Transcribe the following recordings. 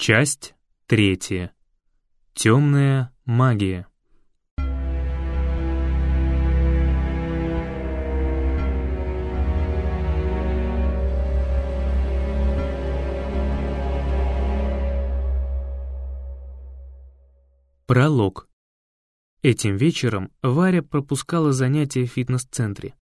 Часть третья. Темная магия. Пролог. Этим вечером Варя пропускала занятия в фитнес-центре.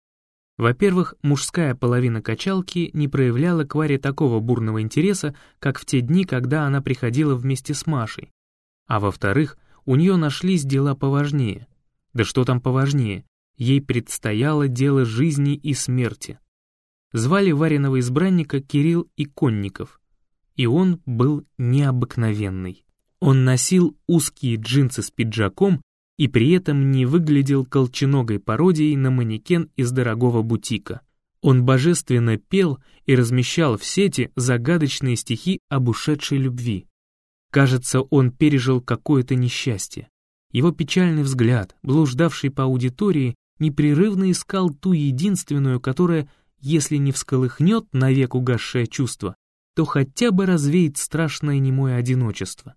Во-первых, мужская половина качалки не проявляла к Варе такого бурного интереса, как в те дни, когда она приходила вместе с Машей. А во-вторых, у нее нашлись дела поважнее. Да что там поважнее, ей предстояло дело жизни и смерти. Звали Вариного избранника Кирилл Иконников, и он был необыкновенный. Он носил узкие джинсы с пиджаком и при этом не выглядел колченогой пародией на манекен из дорогого бутика. Он божественно пел и размещал в сети загадочные стихи об ушедшей любви. Кажется, он пережил какое-то несчастье. Его печальный взгляд, блуждавший по аудитории, непрерывно искал ту единственную, которая, если не всколыхнет навек угасшее чувство, то хотя бы развеет страшное немое одиночество.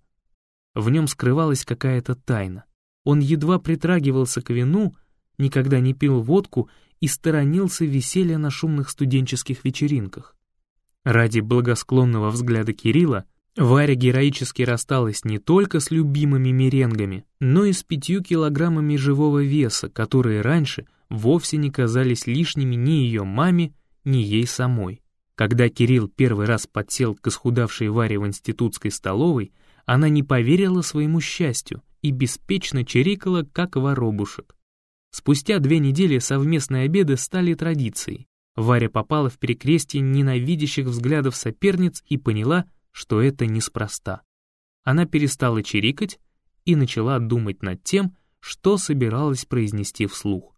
В нем скрывалась какая-то тайна. Он едва притрагивался к вину, никогда не пил водку и сторонился веселья на шумных студенческих вечеринках. Ради благосклонного взгляда Кирилла Варя героически рассталась не только с любимыми меренгами, но и с пятью килограммами живого веса, которые раньше вовсе не казались лишними ни ее маме, ни ей самой. Когда Кирилл первый раз подсел к исхудавшей Варе в институтской столовой, она не поверила своему счастью и беспечно чирикала, как воробушек. Спустя две недели совместные обеды стали традицией. Варя попала в перекрестие ненавидящих взглядов соперниц и поняла, что это неспроста. Она перестала чирикать и начала думать над тем, что собиралась произнести вслух.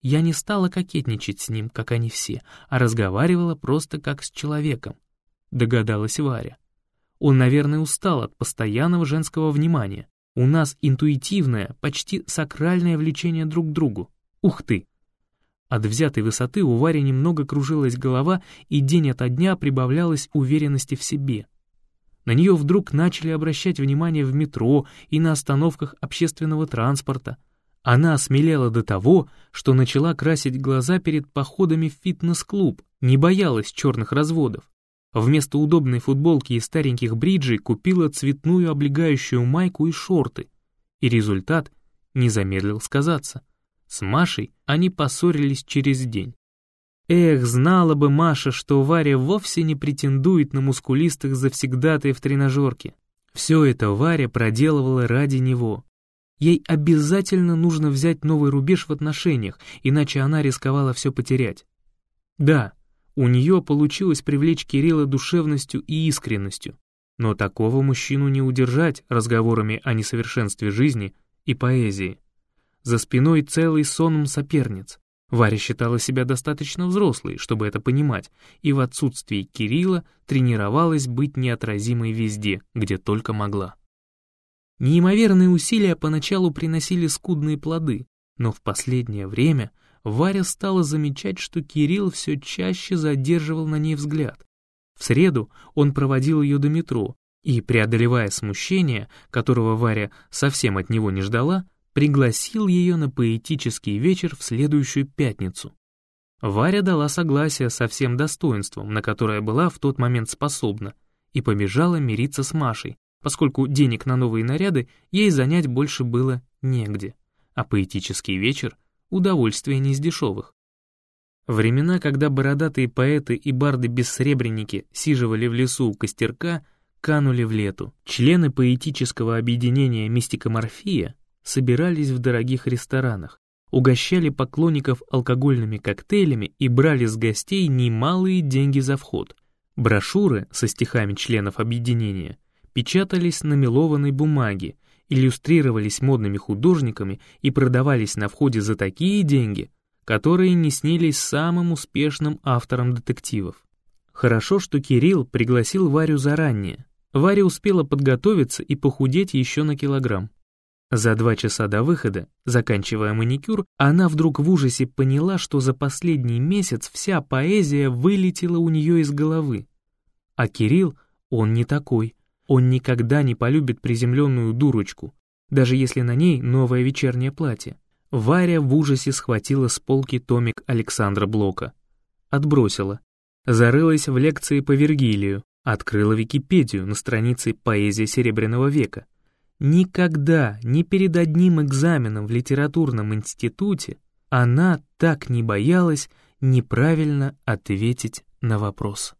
Я не стала кокетничать с ним, как они все, а разговаривала просто как с человеком, догадалась Варя. Он, наверное, устал от постоянного женского внимания. У нас интуитивное, почти сакральное влечение друг к другу. Ух ты! От взятой высоты у Вари немного кружилась голова, и день ото дня прибавлялась уверенности в себе. На нее вдруг начали обращать внимание в метро и на остановках общественного транспорта. Она осмелела до того, что начала красить глаза перед походами в фитнес-клуб, не боялась черных разводов. Вместо удобной футболки и стареньких бриджей купила цветную облегающую майку и шорты. И результат не замедлил сказаться. С Машей они поссорились через день. Эх, знала бы Маша, что Варя вовсе не претендует на мускулистых завсегдатаев в тренажерке. Все это Варя проделывала ради него. Ей обязательно нужно взять новый рубеж в отношениях, иначе она рисковала все потерять. Да, у нее получилось привлечь Кирилла душевностью и искренностью, но такого мужчину не удержать разговорами о несовершенстве жизни и поэзии. За спиной целый сонм соперниц. Варя считала себя достаточно взрослой, чтобы это понимать, и в отсутствии Кирилла тренировалась быть неотразимой везде, где только могла. Неимоверные усилия поначалу приносили скудные плоды, но в последнее время — Варя стала замечать, что Кирилл все чаще задерживал на ней взгляд. В среду он проводил ее до метро и, преодолевая смущение, которого Варя совсем от него не ждала, пригласил ее на поэтический вечер в следующую пятницу. Варя дала согласие со всем достоинством, на которое была в тот момент способна, и побежала мириться с Машей, поскольку денег на новые наряды ей занять больше было негде, а поэтический вечер — удовольствие не из дешевых. Времена, когда бородатые поэты и барды-бессребренники сиживали в лесу у костерка, канули в лету. Члены поэтического объединения «Мистикоморфия» собирались в дорогих ресторанах, угощали поклонников алкогольными коктейлями и брали с гостей немалые деньги за вход. Брошюры со стихами членов объединения печатались на мелованной бумаге иллюстрировались модными художниками и продавались на входе за такие деньги, которые не снились самым успешным авторам детективов. Хорошо, что Кирилл пригласил Варю заранее. Варя успела подготовиться и похудеть еще на килограмм. За два часа до выхода, заканчивая маникюр, она вдруг в ужасе поняла, что за последний месяц вся поэзия вылетела у нее из головы. А Кирилл, он не такой. Он никогда не полюбит приземленную дурочку, даже если на ней новое вечернее платье. Варя в ужасе схватила с полки томик Александра Блока. Отбросила. Зарылась в лекции по Вергилию, открыла Википедию на странице «Поэзия Серебряного века». Никогда, ни перед одним экзаменом в литературном институте она так не боялась неправильно ответить на вопрос.